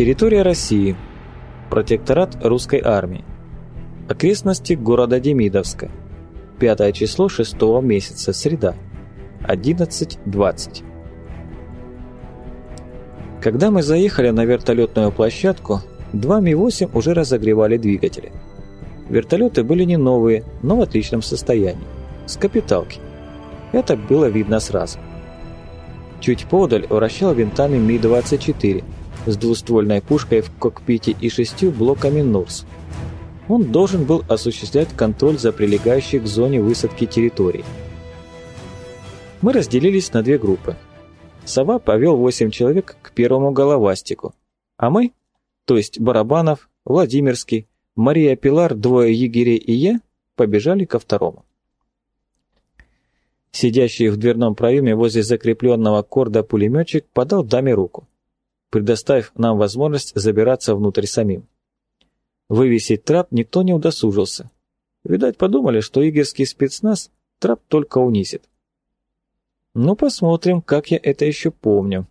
Территория России. Протекторат русской армии. Окрестности города Демидовска. Пятое число шестого месяца, среда. 11.20. Когда мы заехали на вертолетную площадку, два Ми-8 уже разогревали двигатели. Вертолеты были не новые, но в отличном состоянии. С капиталки. Это было видно сразу. Чуть подаль вращал винтами Ми-24 с двуствольной пушкой в кокпите и шестью блоками НУРС. Он должен был осуществлять контроль за прилегающей к зоне высадки территории. Мы разделились на две группы. Сова повел восемь человек к первому головастику, а мы, то есть Барабанов, Владимирский, Мария Пилар, двое егерей и я, побежали ко второму. Сидящий в дверном проеме возле закрепленного корда пулеметчик подал даме руку, предоставив нам возможность забираться внутрь самим. Вывесить трап никто не удосужился. Видать, подумали, что игорский спецназ трап только унизит. Ну, посмотрим, как я это еще помню.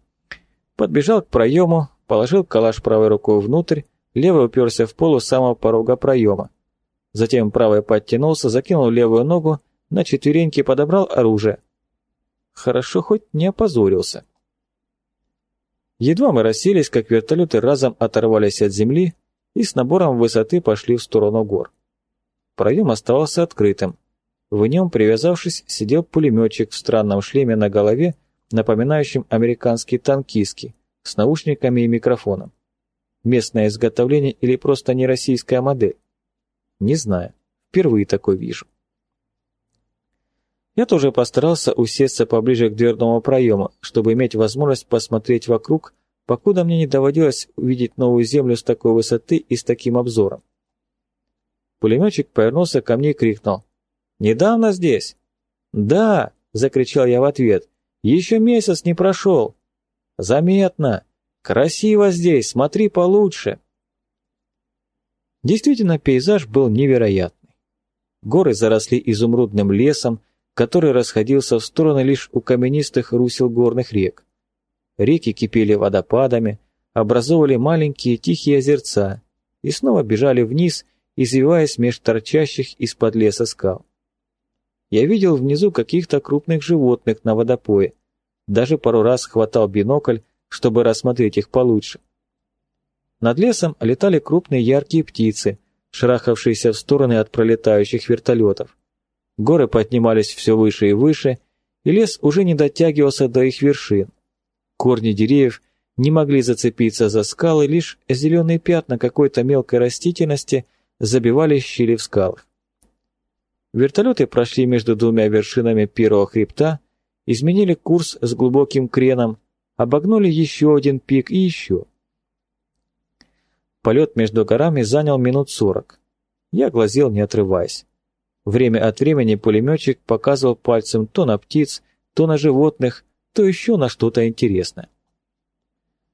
Подбежал к проему, положил калаш правой рукой внутрь, левый уперся в пол у самого порога проема. Затем правой подтянулся, закинул левую ногу на четвереньки подобрал оружие. Хорошо хоть не опозорился. Едва мы расселись, как вертолеты разом оторвались от земли и с набором высоты пошли в сторону гор. Проем оставался открытым. В нем, привязавшись, сидел пулеметчик в странном шлеме на голове, напоминающем американский танкистский, с наушниками и микрофоном. Местное изготовление или просто не российская модель? Не знаю. Впервые такой вижу. Я тоже постарался усесться поближе к дверному проему, чтобы иметь возможность посмотреть вокруг, покуда мне не доводилось увидеть новую землю с такой высоты и с таким обзором. Пулеметчик повернулся ко мне и крикнул. «Недавно здесь?» «Да!» — закричал я в ответ. «Еще месяц не прошел!» «Заметно! Красиво здесь, смотри получше!» Действительно, пейзаж был невероятный. Горы заросли изумрудным лесом, который расходился в стороны лишь у каменистых русел горных рек. Реки кипели водопадами, образовывали маленькие тихие озерца и снова бежали вниз, извиваясь меж торчащих из-под леса скал. Я видел внизу каких-то крупных животных на водопое, даже пару раз хватал бинокль, чтобы рассмотреть их получше. Над лесом летали крупные яркие птицы, шарахавшиеся в стороны от пролетающих вертолетов. Горы поднимались все выше и выше, и лес уже не дотягивался до их вершин. Корни деревьев не могли зацепиться за скалы, лишь зеленые пятна какой-то мелкой растительности забивали щели в скалах. Вертолеты прошли между двумя вершинами первого хребта, изменили курс с глубоким креном, обогнули еще один пик и еще. Полет между горами занял минут сорок. Я глазел, не отрываясь. Время от времени пулеметчик показывал пальцем то на птиц, то на животных, то еще на что-то интересное.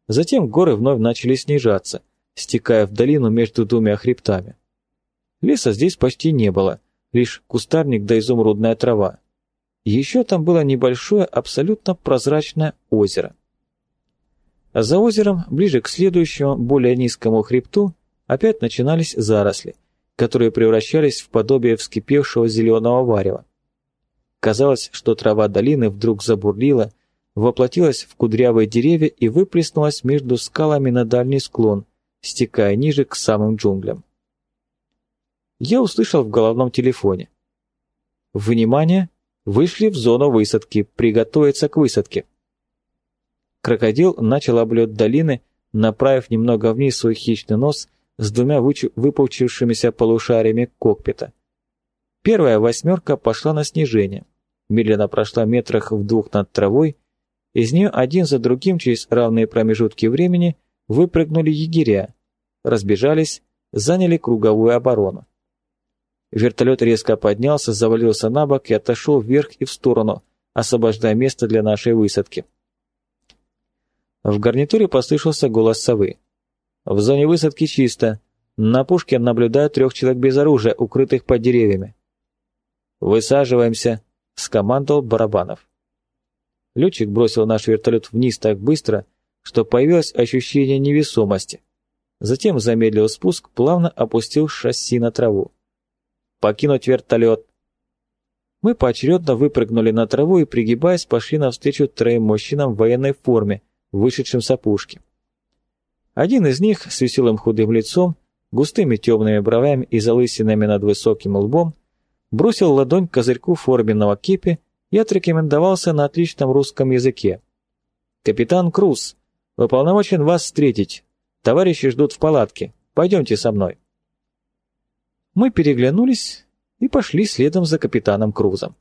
Затем горы вновь начали снижаться, стекая в долину между двумя хребтами. Леса здесь почти не было, лишь кустарник да изумрудная трава. Еще там было небольшое, абсолютно прозрачное озеро. За озером, ближе к следующему, более низкому хребту, опять начинались заросли, которые превращались в подобие вскипевшего зеленого варева. Казалось, что трава долины вдруг забурлила, воплотилась в кудрявые деревья и выплеснулась между скалами на дальний склон, стекая ниже к самым джунглям. Я услышал в головном телефоне. «Внимание! Вышли в зону высадки, приготовиться к высадке!» Крокодил начал облет долины, направив немного вниз свой хищный нос с двумя выпучившимися полушариями кокпита. Первая восьмерка пошла на снижение, медленно прошла метрах в двух над травой, из нее один за другим через равные промежутки времени выпрыгнули егеря, разбежались, заняли круговую оборону. Вертолет резко поднялся, завалился на бок и отошел вверх и в сторону, освобождая место для нашей высадки. В гарнитуре послышался голос совы. В зоне высадки чисто. На пушке наблюдаю трех человек без оружия, укрытых под деревьями. «Высаживаемся», — скомандовал Барабанов. Летчик бросил наш вертолет вниз так быстро, что появилось ощущение невесомости. затем замедлил спуск, плавно опустил шасси на траву. «Покинуть вертолет!» Мы поочередно выпрыгнули на траву и, пригибаясь, пошли навстречу троим мужчинам в военной форме, вышедшим с опушки. Один из них с веселым худым лицом, густыми темными бровями и залысинами над высоким лбом, бросил ладонь к козырьку форменного кипи и отрекомендовался на отличном русском языке. «Капитан Круз, уполномочен вас встретить. Товарищи ждут в палатке. Пойдемте со мной». Мы переглянулись и пошли следом за капитаном Крузом.